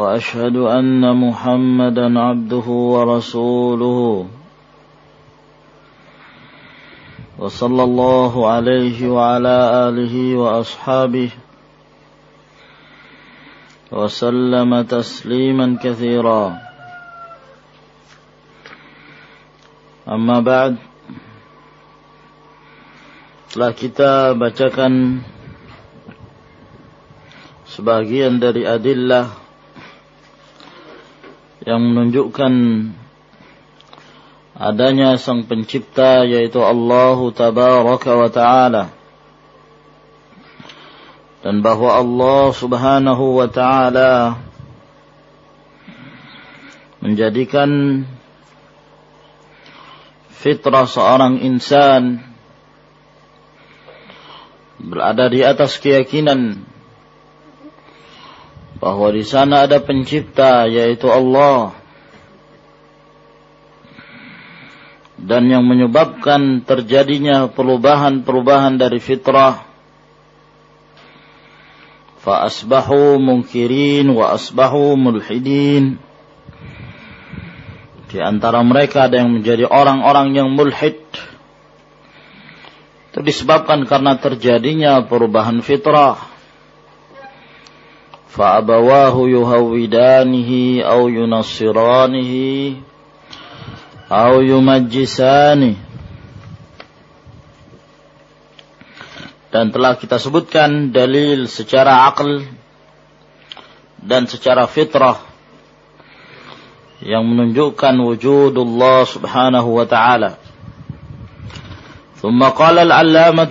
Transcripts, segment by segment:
واشهد ان محمدا عبده ورسوله وصلى الله عليه وعلى اله واصحابه وسلم تسليما كثيرا اما بعد telah kita bacakan sebagian dari adillah yang menunjukkan adanya sang pencipta yaitu Allah tabaraka wa taala. Dan bahwa Allah subhanahu wa taala menjadikan fitrah seorang insan berada di atas keyakinan bahwa di sana ada pencipta yaitu Allah. Dan yang menyebabkan terjadinya perubahan-perubahan dari fitrah. Fa asbahu munkirin wa asbahu mulhidin. Di antara mereka ada yang menjadi orang-orang yang mulhid. Itu disebabkan karena terjadinya perubahan fitrah فأبواه يهودانه أو ينصرانه أو يمجسانه dan telah kita sebutkan dalil secara akal dan secara fitrah yang menunjukkan wujud Allah subhanahu wa ta'ala ثم قال العلامة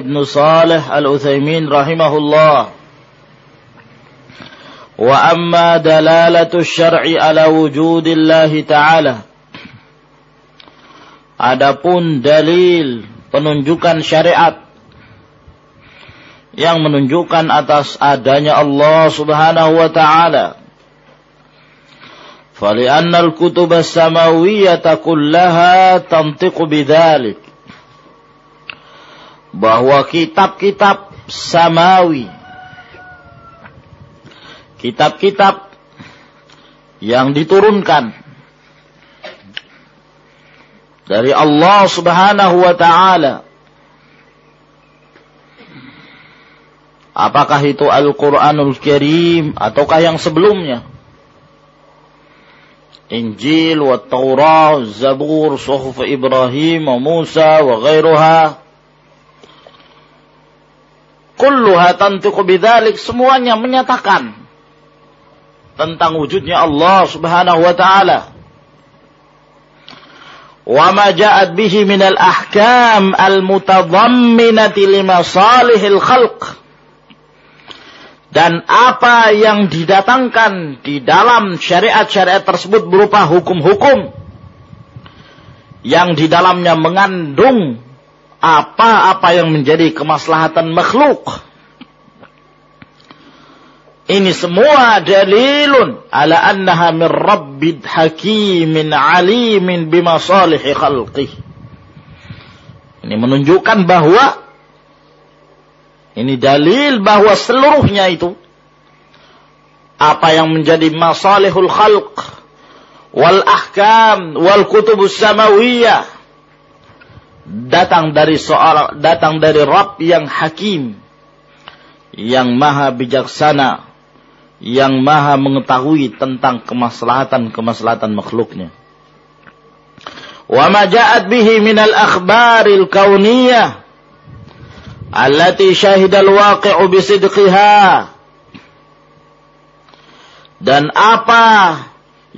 بن صالح الأثيمين رحمه الله وأما دلالة الشرع على وجود الله تعالى Adapun dalil penunjukan syariat yang menunjukkan atas adanya Allah Subhanahu wa taala. فلأن الكتب السماوية كلها تنطق بذلك bahwa kitab-kitab samawi kitab-kitab yang diturunkan dari Allah Subhanahu wa taala Apakah itu Al-Qur'anul Karim ataukah yang sebelumnya? Injil wa Taurah, Zabur, Suhuf Ibrahim wa Musa wa ghairuha. Kulluha tantiqu semuanya menyatakan tentang wujudnya Allah Subhanahu wa taala. Wa ma ja'at bihi min al-ahkam al-mutadamminati limasalihil khalq. Dan apa yang didatangkan di dalam syariat-syariat tersebut berupa hukum-hukum yang di dalamnya mengandung apa-apa yang menjadi kemaslahatan makhluk ini semua dalilun ala annaha min rabbid hakimin alimin bimasalihi khalqih. Ini menunjukkan bahwa ini dalil bahwa seluruhnya itu apa yang menjadi masalihul khalq wal ahkam wal kutubus samawiyah datang dari soal datang dari Rabb yang hakim yang maha bijaksana yang maha mengetahui tentang kemaslahatan-kemaslahatan makhluknya. Wa ja'at bihi min al-akhbaril kauniyah allati syahida al-waqi'u bisidqiha dan apa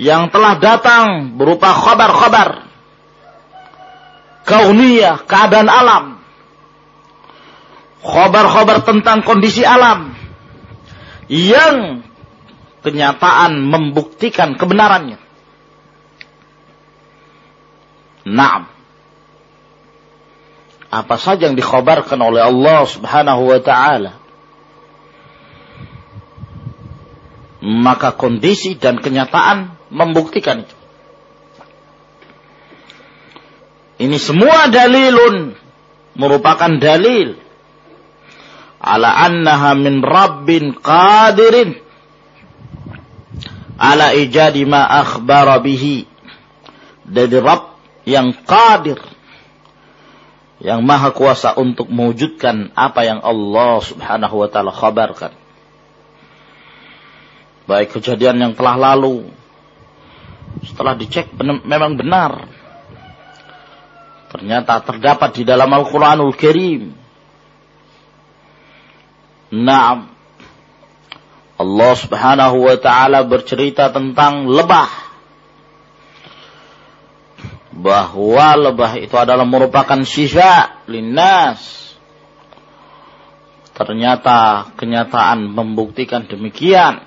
yang telah datang berupa khabar-khabar kauniyah, keadaan alam. Khabar-khabar tentang kondisi alam yang kenyataan membuktikan kebenarannya. Naam. Apa saja yang dikhabarkan oleh Allah Subhanahu wa taala maka kondisi dan kenyataan membuktikan itu. Ini semua dalilun merupakan dalil ala annaha min rabbin qadirin ala ijadi ma akhbara bihi. Dari Rabb yang qadir. Yang maha kuasa untuk mewujudkan apa yang Allah subhanahu wa ta'ala khabarkan. Baik kejadian yang telah lalu. Setelah dicek memang benar. Ternyata terdapat di dalam Al-Quranul Karim. Naam Allah subhanahu wa ta'ala bercerita tentang lebah. Bahwa lebah itu adalah merupakan syifa linnas. Ternyata kenyataan membuktikan demikian.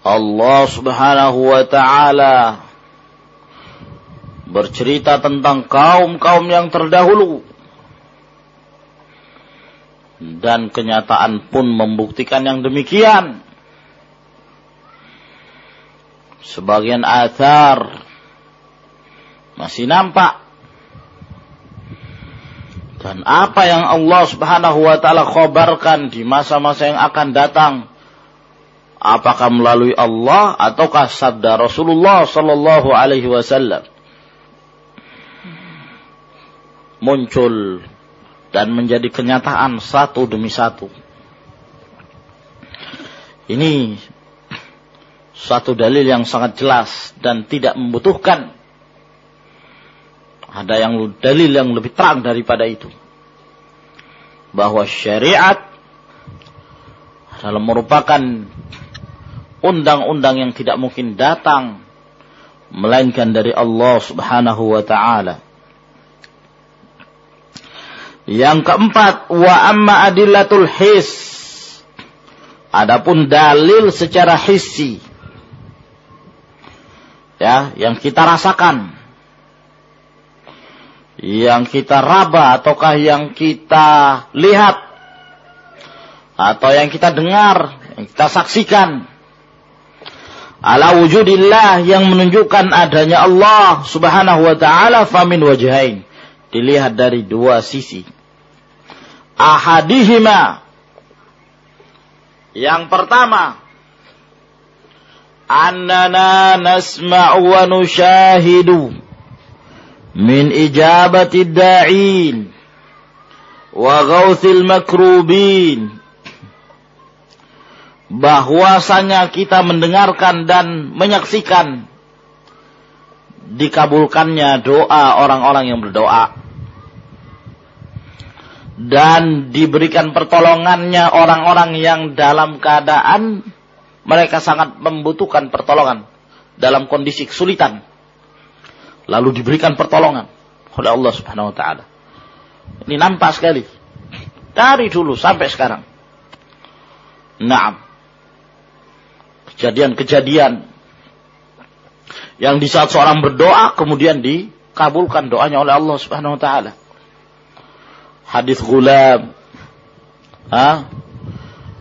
Allah Subhanahu wa taala bercerita tentang kaum-kaum yang terdahulu dan kenyataan pun membuktikan yang demikian. Sebagian athar masih nampak dan apa yang Allah Subhanahu wa taala khabarkan di masa-masa yang akan datang apakah melalui Allah ataukah sabda Rasulullah sallallahu alaihi wasallam muncul dan menjadi kenyataan satu demi satu. Ini suatu dalil yang sangat jelas dan tidak membutuhkan ada yang dalil yang lebih terang daripada itu. Bahwa syariat adalah merupakan undang-undang yang tidak mungkin datang melainkan dari Allah Subhanahu wa taala. Yang keempat, wa amma adillatul his. Adapun dalil secara hissi. Ya, yang kita rasakan. Yang kita raba ataukah yang kita lihat atau yang kita dengar, yang kita saksikan ala wujudillah yang menunjukkan adanya Allah subhanahu wa ta'ala famin wajahain. Dilihat dari dua sisi. Ahadihima. Yang pertama. Annana nasma'u wa nushahidu. Min ijabati da'in. Wa gauthil makrubin bahwasanya kita mendengarkan dan menyaksikan dikabulkannya doa orang-orang yang berdoa dan diberikan pertolongannya orang-orang yang dalam keadaan mereka sangat membutuhkan pertolongan dalam kondisi kesulitan. Lalu diberikan pertolongan oleh Allah Subhanahu wa taala. Ini nampak sekali. Dari dulu sampai sekarang. Naam. Kejadian-kejadian yang di saat seorang berdoa kemudian dikabulkan doanya oleh Allah Subhanahu wa taala. Hadis gulam ha?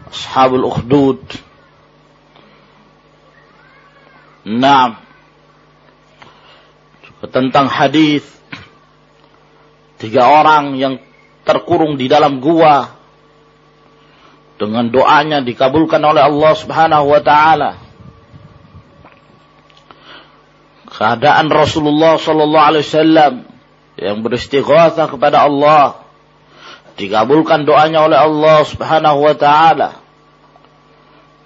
Ashabul Ukhdud. Naam. Tentang hadis. Tiga orang yang terkurung di dalam gua. Dengan doanya dikabulkan oleh Allah Subhanahu wa taala. Keadaan Rasulullah sallallahu alaihi wasallam yang beristighatsah kepada Allah dikabulkan doanya oleh Allah Subhanahu wa taala.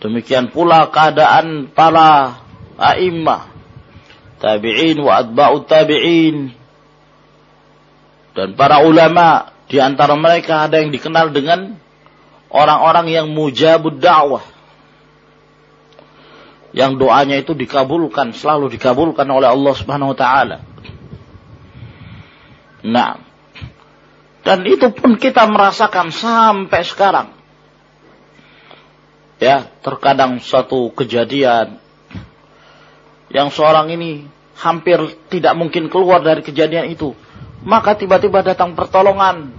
Demikian pula keadaan para a'immah, tabi'in wa atba'ut tabi'in dan para ulama di antara mereka ada yang dikenal dengan orang-orang yang mujabud dakwah. Yang doanya itu dikabulkan, selalu dikabulkan oleh Allah Subhanahu wa taala. Nah, dan itu pun kita merasakan sampai sekarang. Ya, terkadang suatu kejadian yang seorang ini hampir tidak mungkin keluar dari kejadian itu. Maka tiba-tiba datang pertolongan.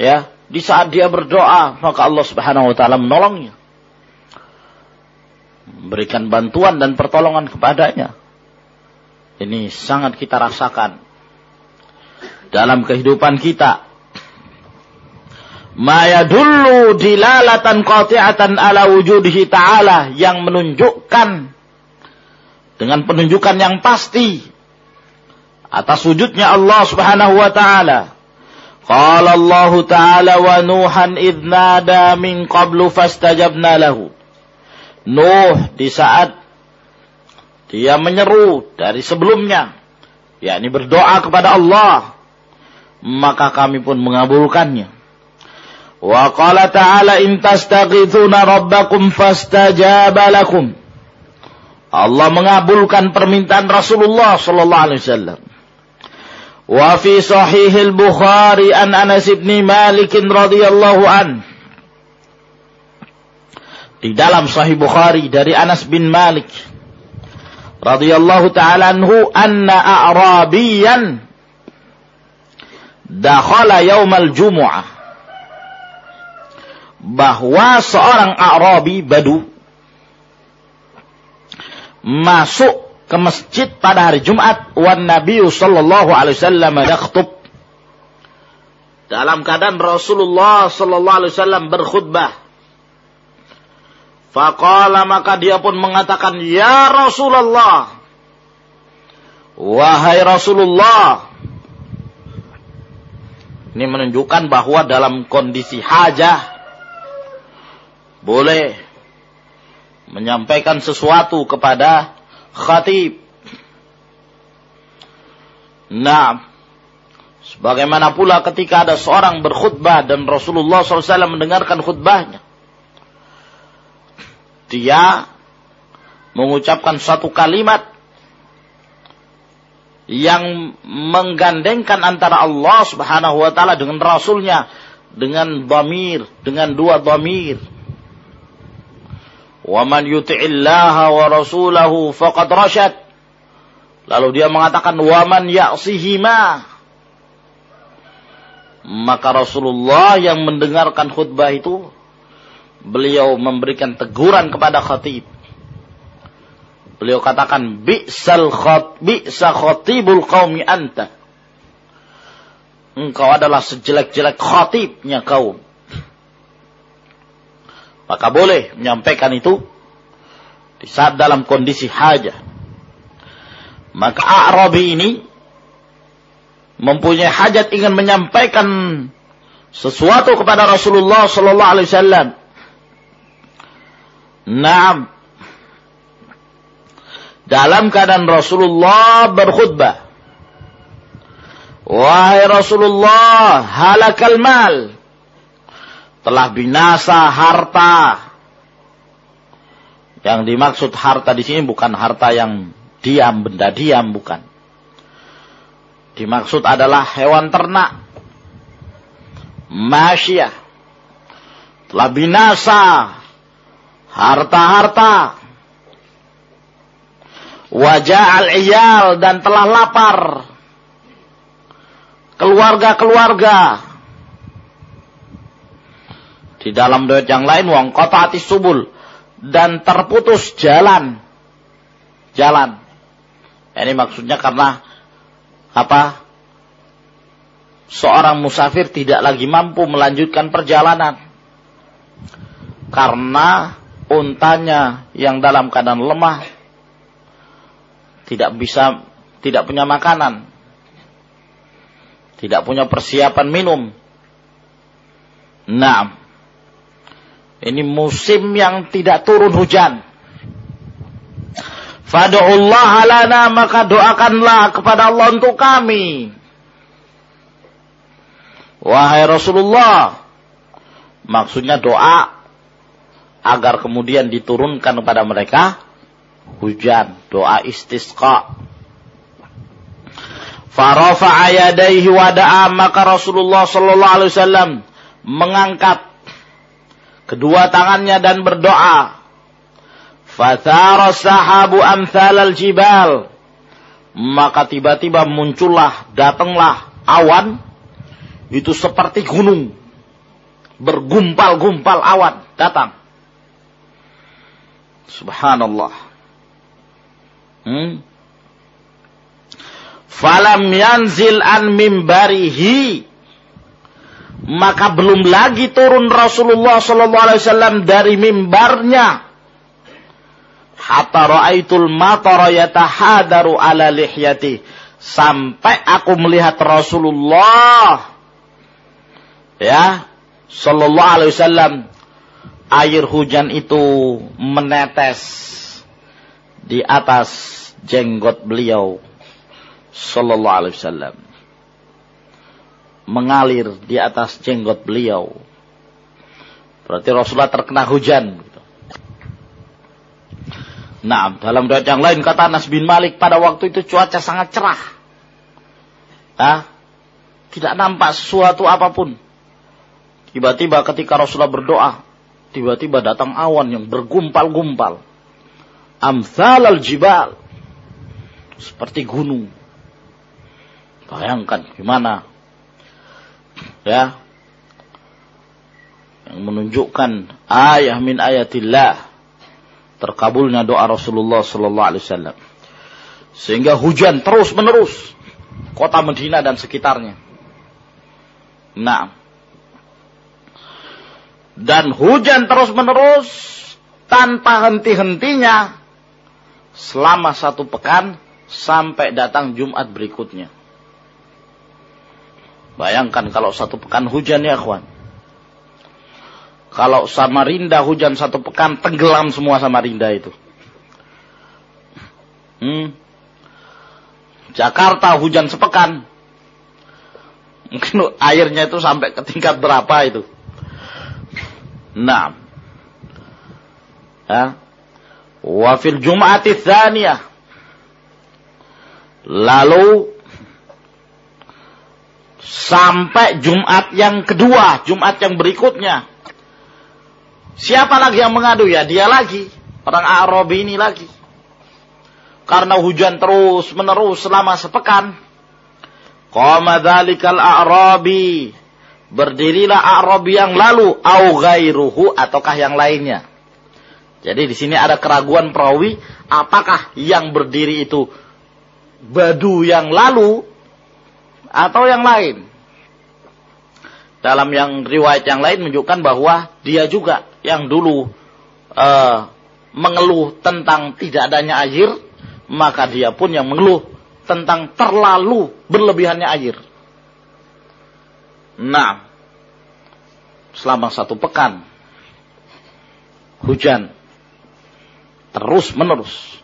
Ya, di saat dia berdoa, maka Allah Subhanahu wa taala menolongnya. Berikan bantuan dan pertolongan kepadanya. Ini sangat kita rasakan dalam kehidupan kita. Ma yadullu dilalatan qati'atan ala wujudihi ta'ala yang menunjukkan dengan penunjukan yang pasti atas wujudnya Allah Subhanahu wa taala. Qala Allah taala wa Nuhan idh nada min qablu fastajabna lahu. Nuh di saat dia menyeru dari sebelumnya, yakni berdoa kepada Allah, maka kami pun mengabulkannya. Wa qala ta'ala in tastaghithuna rabbakum fastajaba lakum. Allah mengabulkan permintaan Rasulullah sallallahu alaihi wasallam. Wa fi sahih al-Bukhari an Anas bin Malik radhiyallahu an. Di dalam sahih Bukhari dari Anas bin Malik radhiyallahu taala anhu anna a'rabiyan dakhala yaumal jumu'ah. Bahwa seorang Arabi Badu masuk ke masjid pada hari Jumat wan Nabi sallallahu alaihi wasallam yakhutub. Dalam keadaan Rasulullah sallallahu alaihi wasallam berkhutbah. Faqala maka dia pun mengatakan ya Rasulullah wahai Rasulullah ini menunjukkan bahwa dalam kondisi hajah boleh menyampaikan sesuatu kepada khatib. Nah, sebagaimana pula ketika ada seorang berkhutbah dan Rasulullah SAW mendengarkan khutbahnya. Dia mengucapkan satu kalimat yang menggandengkan antara Allah Subhanahu wa taala dengan rasulnya dengan dhamir, dengan dua dhamir. Wa man yuti'illaha wa rasulahu faqad rasyad. Lalu dia mengatakan wa man ya'sihima. Maka Rasulullah yang mendengarkan khutbah itu beliau memberikan teguran kepada khatib Beliau katakan, bi'sal khat, bi'sa khatibul qawmi anta. Engkau adalah sejelek-jelek khatibnya kaum maka boleh menyampaikan itu di saat dalam kondisi hajah. Maka Arabi ini mempunyai hajat ingin menyampaikan sesuatu kepada Rasulullah sallallahu alaihi wasallam. Naam. Dalam keadaan Rasulullah berkhutbah. Wahai Rasulullah, halakal mal telah binasa harta. Yang dimaksud harta di sini bukan harta yang diam, benda diam, bukan. Dimaksud adalah hewan ternak. Masyia. Telah binasa harta-harta. Wajah al-iyal dan telah lapar. Keluarga-keluarga di dalam doa yang lain wong kota hati subul dan terputus jalan. Jalan. Ini maksudnya karena apa? Seorang musafir tidak lagi mampu melanjutkan perjalanan. Karena untanya yang dalam keadaan lemah tidak bisa tidak punya makanan. Tidak punya persiapan minum. Nah, ini musim yang tidak turun hujan. Fadu'ullah lana maka doakanlah kepada Allah untuk kami. Wahai Rasulullah. Maksudnya doa agar kemudian diturunkan kepada mereka hujan, doa istisqa. Farafa'a yadaihi wada'a maka Rasulullah sallallahu alaihi wasallam mengangkat kedua tangannya dan berdoa. Fathara sahabu amthal al-jibal. Maka tiba-tiba muncullah, datanglah awan. Itu seperti gunung. Bergumpal-gumpal awan datang. Subhanallah. Hmm? Falam yanzil an mimbarihi. Maka belum lagi turun Rasulullah sallallahu alaihi wasallam dari mimbarnya. Hatta raaitul matara yatahadaru ala lihyati. Sampai aku melihat Rasulullah. Ya sallallahu alaihi wasallam. Air hujan itu menetes di atas jenggot beliau sallallahu alaihi wasallam mengalir di atas jenggot beliau. Berarti Rasulullah terkena hujan. Nah, dalam doa yang lain kata Anas bin Malik pada waktu itu cuaca sangat cerah. Ah, tidak nampak sesuatu apa pun. Tiba-tiba ketika Rasulullah berdoa, tiba-tiba datang awan yang bergumpal-gumpal. Amthal al-jibal. Seperti gunung. Bayangkan gimana. Ya. Yang menunjukkan ayah min ayatillah. Terkabulnya doa Rasulullah sallallahu alaihi wasallam. Sehingga hujan terus menerus kota Medina dan sekitarnya. Nah. Dan hujan terus menerus tanpa henti-hentinya selama satu pekan sampai datang Jumat berikutnya Bayangkan kalau satu pekan hujan ya kawan. Kalau Samarinda hujan satu pekan, tenggelam semua Samarinda itu. Hmm. Jakarta hujan sepekan. Mungkin airnya itu sampai ke tingkat berapa itu. Nah. Ya. Wafil Jum'ati Thaniyah. Lalu sampai Jumat yang kedua, Jumat yang berikutnya. Siapa lagi yang mengadu ya? Dia lagi, orang Arabi ini lagi. Karena hujan terus menerus selama sepekan. Qama dzalikal Arabi. Berdirilah Arabi yang lalu au ghairuhu ataukah yang lainnya. Jadi di sini ada keraguan perawi apakah yang berdiri itu badu yang lalu atau yang lain. Dalam yang riwayat yang lain menunjukkan bahwa dia juga yang dulu uh, mengeluh tentang tidak adanya air, maka dia pun yang mengeluh tentang terlalu berlebihannya air. Nah, selama satu pekan hujan terus menerus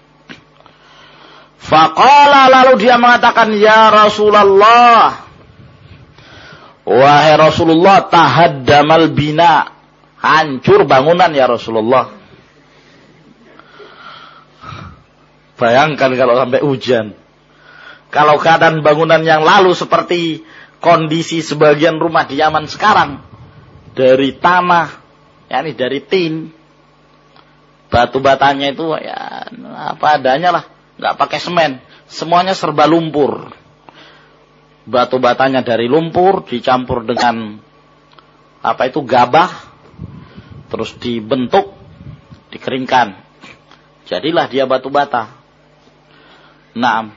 Faqala lalu dia mengatakan, Ya Rasulullah. Wahai Rasulullah, tahaddamal bina. Hancur bangunan ya Rasulullah. Bayangkan kalau sampai hujan. Kalau keadaan bangunan yang lalu seperti kondisi sebagian rumah di Yaman sekarang. Dari tanah, yakni dari tin. Batu batanya itu ya apa adanya lah nggak pakai semen, semuanya serba lumpur. Batu batanya dari lumpur dicampur dengan apa itu gabah, terus dibentuk, dikeringkan. Jadilah dia batu bata. Nah,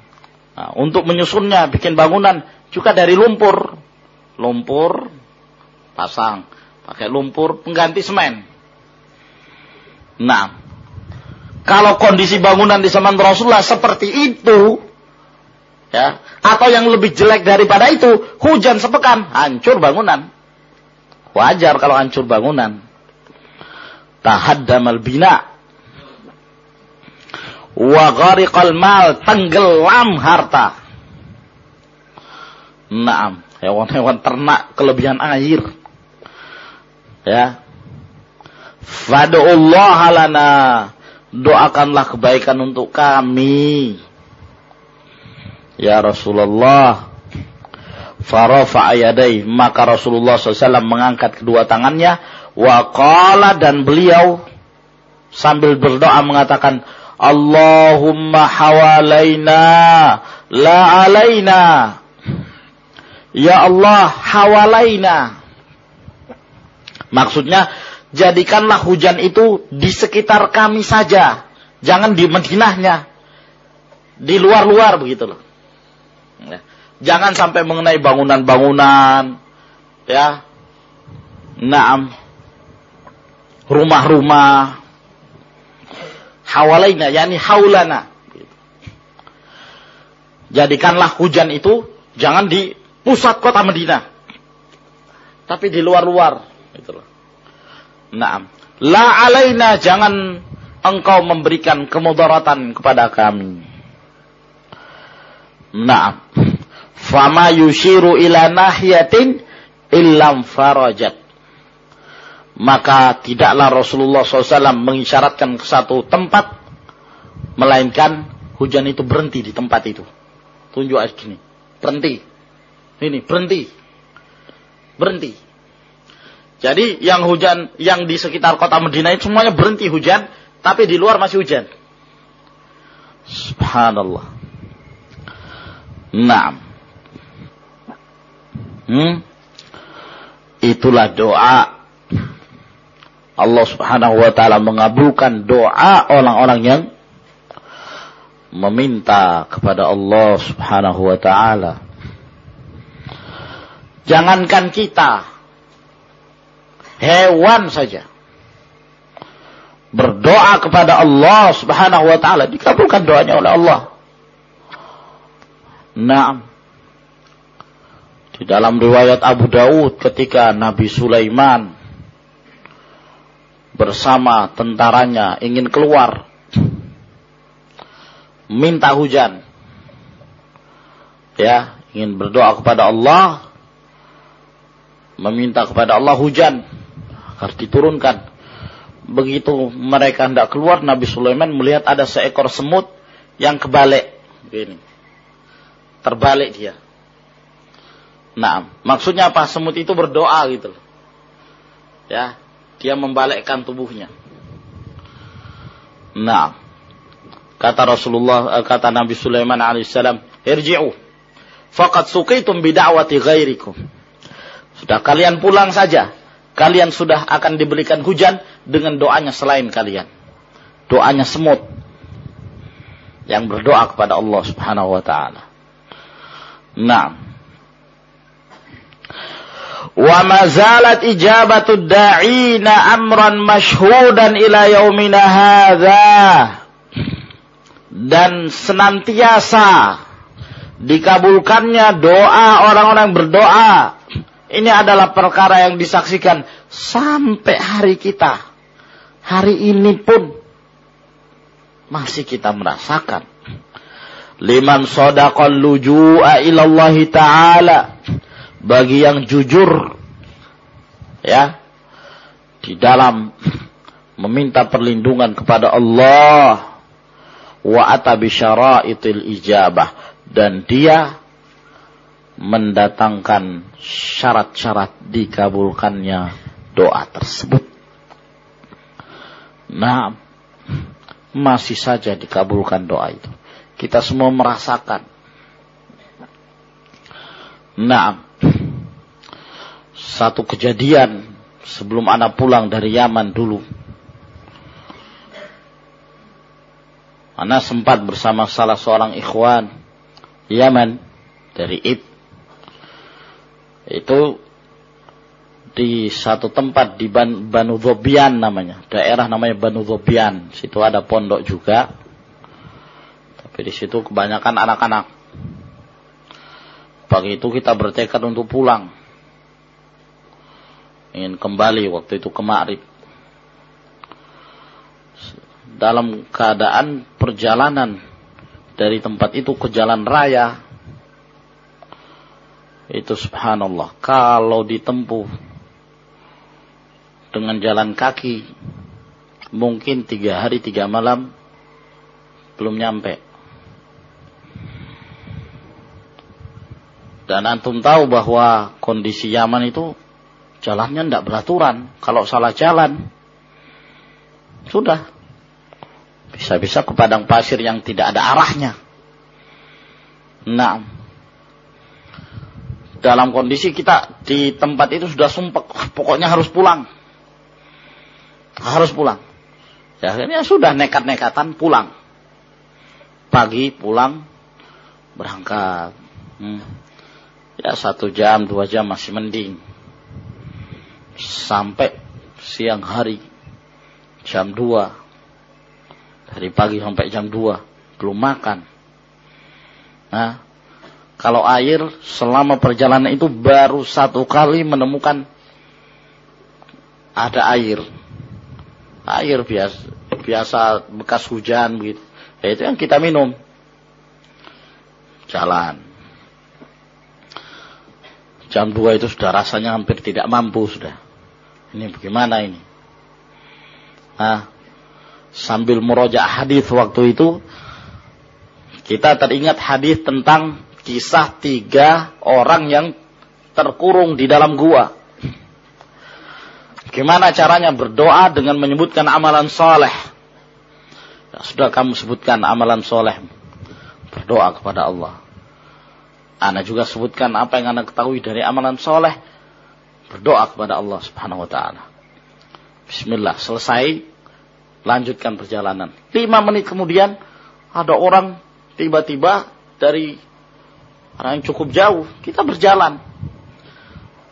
nah untuk menyusunnya bikin bangunan juga dari lumpur. Lumpur pasang, pakai lumpur pengganti semen. Nah, kalau kondisi bangunan di zaman Rasulullah seperti itu, ya, atau yang lebih jelek daripada itu, hujan sepekan, hancur bangunan. Wajar kalau hancur bangunan. Tahaddamal bina. Wa ghariqal mal, tenggelam harta. Naam, hewan-hewan ternak kelebihan air. Ya. Fadu'ullah lana doakanlah kebaikan untuk kami. Ya Rasulullah. Farafa ayadai. Maka Rasulullah SAW mengangkat kedua tangannya. Wa qala dan beliau sambil berdoa mengatakan Allahumma hawalaina la alaina. Ya Allah hawalaina. Maksudnya jadikanlah hujan itu di sekitar kami saja. Jangan di Madinahnya. Di luar-luar begitu loh. Ya. Jangan sampai mengenai bangunan-bangunan. Ya. Naam. Rumah-rumah. Hawalaina, yakni haulana. Jadikanlah hujan itu jangan di pusat kota Madinah. Tapi di luar-luar. Gitu loh. Naam. La alaina jangan engkau memberikan kemudaratan kepada kami. Naam. Fama yushiru ila nahiyatin illam farajat. Maka tidaklah Rasulullah SAW mengisyaratkan ke satu tempat. Melainkan hujan itu berhenti di tempat itu. Tunjuk gini. Berhenti. Ini berhenti. Berhenti. Jadi yang hujan yang di sekitar kota Madinah itu semuanya berhenti hujan, tapi di luar masih hujan. Subhanallah. Naam. Hmm? Itulah doa Allah Subhanahu wa taala mengabulkan doa orang-orang yang meminta kepada Allah Subhanahu wa taala. Jangankan kita, hewan saja berdoa kepada Allah Subhanahu wa taala dikabulkan doanya oleh Allah. Naam. Di dalam riwayat Abu Daud ketika Nabi Sulaiman bersama tentaranya ingin keluar minta hujan. Ya, ingin berdoa kepada Allah meminta kepada Allah hujan harus diturunkan. Begitu mereka hendak keluar, Nabi Sulaiman melihat ada seekor semut yang kebalik. Begini. Terbalik dia. Nah, maksudnya apa? Semut itu berdoa gitu. Ya, dia membalikkan tubuhnya. Nah, kata Rasulullah, eh, kata Nabi Sulaiman alaihissalam, irji'u, faqad suqitum bida'wati ghairikum. Sudah kalian pulang saja kalian sudah akan diberikan hujan dengan doanya selain kalian. Doanya semut yang berdoa kepada Allah Subhanahu wa taala. Nah. Wa mazalat ijabatu da'ina amran mashhudan ila yaumina hadza. Dan senantiasa dikabulkannya doa orang-orang berdoa ini adalah perkara yang disaksikan sampai hari kita. Hari ini pun masih kita merasakan. Liman sodaqal luju'a ilallahi ta'ala. Bagi yang jujur. Ya. Di dalam meminta perlindungan kepada Allah. Wa atabi syaraitil ijabah. Dan dia mendatangkan syarat-syarat dikabulkannya doa tersebut. Nah, masih saja dikabulkan doa itu. Kita semua merasakan. Nah, satu kejadian sebelum anak pulang dari Yaman dulu. Anak sempat bersama salah seorang ikhwan Yaman dari Ib itu di satu tempat di Ban Banu Zobian namanya. Daerah namanya Banu Zobian. Situ ada pondok juga. Tapi di situ kebanyakan anak-anak. Pagi itu kita bertekad untuk pulang. Ingin kembali waktu itu ke Ma'rib. Dalam keadaan perjalanan dari tempat itu ke jalan raya itu subhanallah. Kalau ditempuh dengan jalan kaki, mungkin tiga hari tiga malam belum nyampe. Dan antum tahu bahwa kondisi Yaman itu jalannya tidak beraturan. Kalau salah jalan, sudah. Bisa-bisa ke padang pasir yang tidak ada arahnya. Nah, dalam kondisi kita di tempat itu sudah sumpah, pokoknya harus pulang. Harus pulang. Ya, akhirnya sudah nekat-nekatan pulang. Pagi pulang, berangkat. Hmm. Ya satu jam, dua jam masih mending. Sampai siang hari, jam dua. Dari pagi sampai jam dua, belum makan. Nah, kalau air selama perjalanan itu baru satu kali menemukan ada air. Air biasa, biasa bekas hujan begitu. Ya, itu yang kita minum. Jalan. Jam 2 itu sudah rasanya hampir tidak mampu sudah. Ini bagaimana ini? Nah, sambil merojak hadis waktu itu, kita teringat hadis tentang kisah tiga orang yang terkurung di dalam gua. Gimana caranya berdoa dengan menyebutkan amalan soleh? Ya, sudah kamu sebutkan amalan soleh. Berdoa kepada Allah. Anda juga sebutkan apa yang Anda ketahui dari amalan soleh. Berdoa kepada Allah subhanahu wa ta'ala. Bismillah. Selesai. Lanjutkan perjalanan. Lima menit kemudian. Ada orang tiba-tiba dari orang yang cukup jauh. Kita berjalan.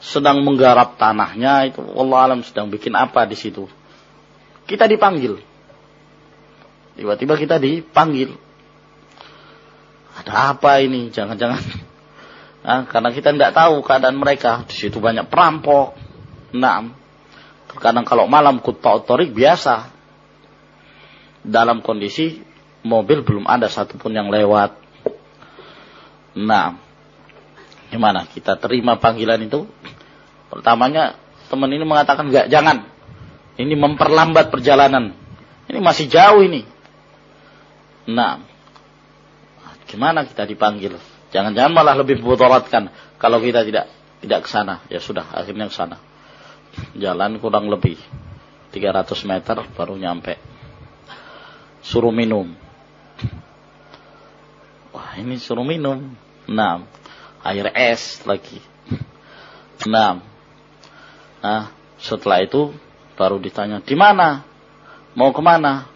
Sedang menggarap tanahnya. Itu Allah alam sedang bikin apa di situ. Kita dipanggil. Tiba-tiba kita dipanggil. Ada apa ini? Jangan-jangan Nah, karena kita tidak tahu keadaan mereka. Di situ banyak perampok. Nah, terkadang kalau malam kutpa otorik biasa. Dalam kondisi mobil belum ada satupun yang lewat. Nah, gimana kita terima panggilan itu? Pertamanya teman ini mengatakan enggak, jangan. Ini memperlambat perjalanan. Ini masih jauh ini. Nah, gimana kita dipanggil? Jangan-jangan malah lebih memudharatkan kalau kita tidak tidak ke sana. Ya sudah, akhirnya ke sana. Jalan kurang lebih 300 meter baru nyampe. Suruh minum. Wah, ini suruh minum. Nah, air es lagi. Nah, nah setelah itu baru ditanya, di mana? Mau ke mana?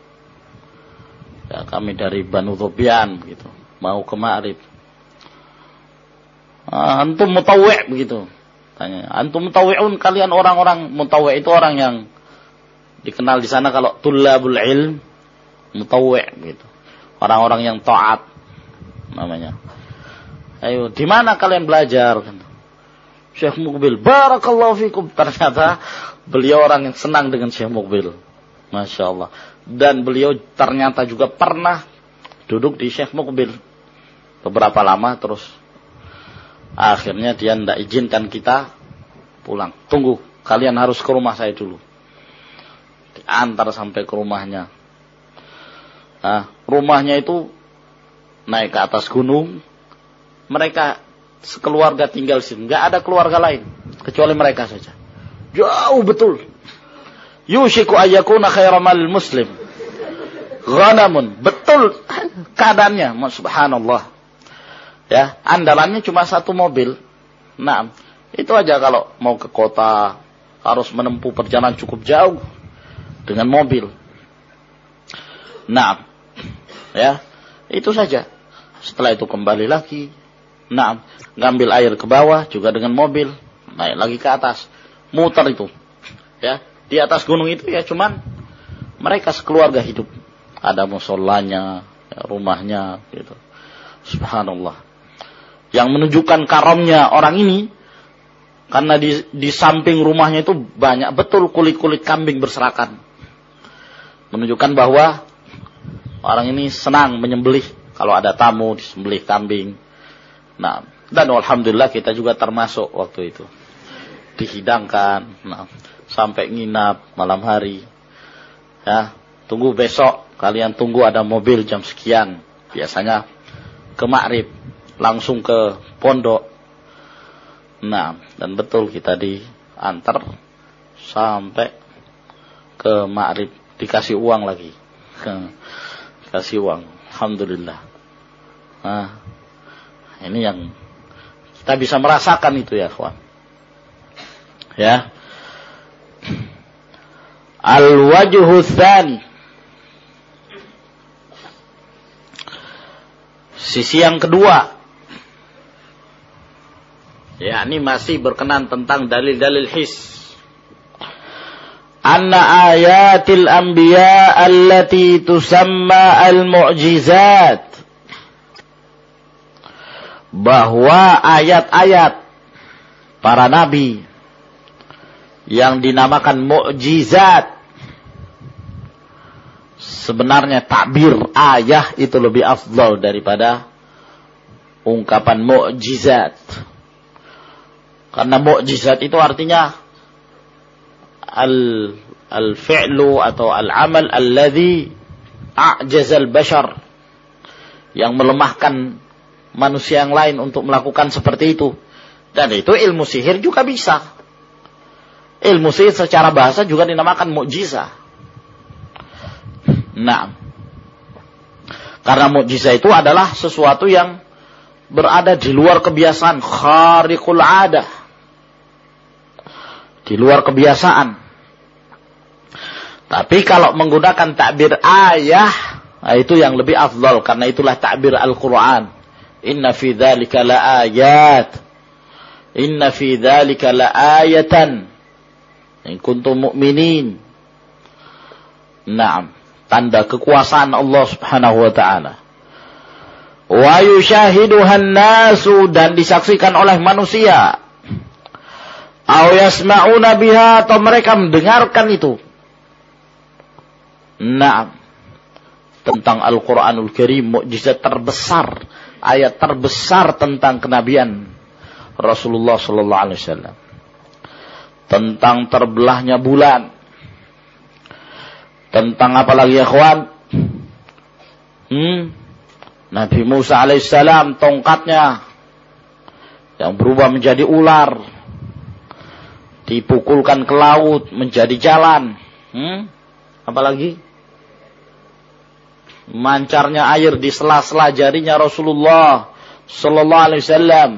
Ya, kami dari Banu Thobian gitu. Mau ke Ma'rib Ah, antum mutawwi' begitu. Tanya, antum mutawwi'un kalian orang-orang mutawwi' itu orang yang dikenal di sana kalau tulabul ilm mutawwi' begitu. Orang-orang yang taat namanya. Ayo, di mana kalian belajar? Syekh Mukbil, barakallahu fikum. Ternyata beliau orang yang senang dengan Syekh Mukbil. Masya Allah. Dan beliau ternyata juga pernah duduk di Syekh Mukbil. Beberapa lama terus Akhirnya dia tidak izinkan kita pulang. Tunggu, kalian harus ke rumah saya dulu. Diantar sampai ke rumahnya. Nah, rumahnya itu naik ke atas gunung. Mereka sekeluarga tinggal di sini. Nggak ada keluarga lain. Kecuali mereka saja. Jauh betul. Yushiku ayakuna khairamal muslim. Ghanamun. Betul keadaannya. Subhanallah. Ya, andalannya cuma satu mobil. Nah, itu aja kalau mau ke kota harus menempuh perjalanan cukup jauh dengan mobil. Nah, ya, itu saja. Setelah itu kembali lagi. Nah, ngambil air ke bawah juga dengan mobil, naik lagi ke atas, muter itu. Ya, di atas gunung itu ya cuman mereka sekeluarga hidup. Ada musolanya, ya, rumahnya gitu. Subhanallah yang menunjukkan karamnya orang ini karena di, di samping rumahnya itu banyak betul kulit-kulit kambing berserakan. Menunjukkan bahwa orang ini senang menyembelih kalau ada tamu disembelih kambing. Nah, dan alhamdulillah kita juga termasuk waktu itu. Dihidangkan, nah, sampai nginap malam hari. Ya, tunggu besok kalian tunggu ada mobil jam sekian. Biasanya ke Makrib langsung ke pondok. Nah, dan betul kita di antar sampai ke Ma'rib dikasih uang lagi. Kasih uang. Alhamdulillah. Nah, ini yang kita bisa merasakan itu ya, kawan. Ya. Al-wajhu. Sisi yang kedua. Ya, ini masih berkenan tentang dalil-dalil his. Anna ayatil anbiya allati tusamma al-mu'jizat. Bahwa ayat-ayat para nabi yang dinamakan mukjizat sebenarnya takbir ayah itu lebih afdal daripada ungkapan mukjizat. Karena mukjizat itu artinya al al fi'lu atau al amal alladhi a'jazal bashar yang melemahkan manusia yang lain untuk melakukan seperti itu. Dan itu ilmu sihir juga bisa. Ilmu sihir secara bahasa juga dinamakan mukjizat. Nah, karena mukjizat itu adalah sesuatu yang berada di luar kebiasaan, khariqul adah. Di luar kebiasaan. Tapi kalau menggunakan takbir ayah, nah itu yang lebih afdal karena itulah takbir Al-Qur'an. Inna fi dzalika la ayat. Inna fi dzalika la ayatan. In kuntum mu'minin. Naam tanda kekuasaan Allah Subhanahu wa taala. Wa yushahiduhan nasu dan disaksikan oleh manusia. Aw yasma'una biha atau mereka mendengarkan itu. Nah, tentang Al-Quranul Karim, mukjizat terbesar, ayat terbesar tentang kenabian Rasulullah Sallallahu Alaihi Wasallam. Tentang terbelahnya bulan, tentang apa lagi ya kawan? Hmm? Nabi Musa alaihissalam tongkatnya yang berubah menjadi ular dipukulkan ke laut menjadi jalan. Hmm? Apalagi? Mancarnya air di sela-sela jarinya Rasulullah sallallahu alaihi wasallam.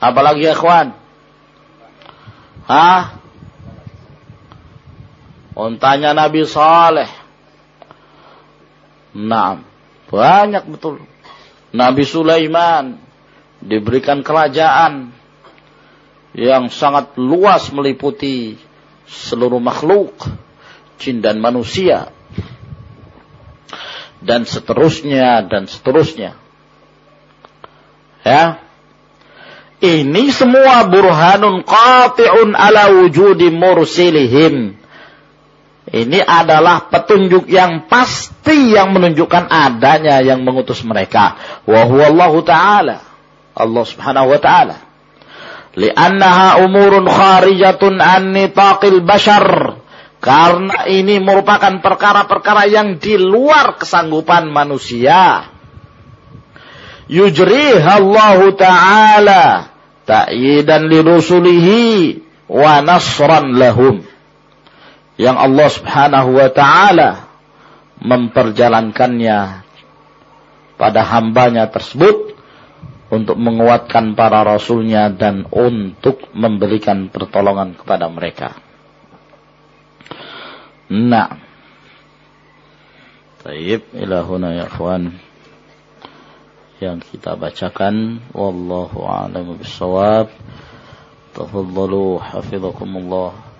Apalagi kawan? Hah? Untanya Nabi Saleh. Nah, banyak betul. Nabi Sulaiman diberikan kerajaan yang sangat luas meliputi seluruh makhluk, jin dan manusia. Dan seterusnya dan seterusnya. Ya. Ini semua burhanun qati'un ala wujudi mursilihim ini adalah petunjuk yang pasti yang menunjukkan adanya yang mengutus mereka. Wa Allah ta'ala. Allah subhanahu wa ta'ala. Liannaha umurun kharijatun an nitaqil bashar. Karena ini merupakan perkara-perkara yang di luar kesanggupan manusia. Yujriha Allah ta'ala ta'yidan li rusulihi wa nasran lahum yang Allah Subhanahu wa taala memperjalankannya pada hambanya tersebut untuk menguatkan para rasulnya dan untuk memberikan pertolongan kepada mereka. Nah. Taib ilahuna ya ikhwan. Yang kita bacakan wallahu a'lam bissawab. Tafadhalu hafizakumullah.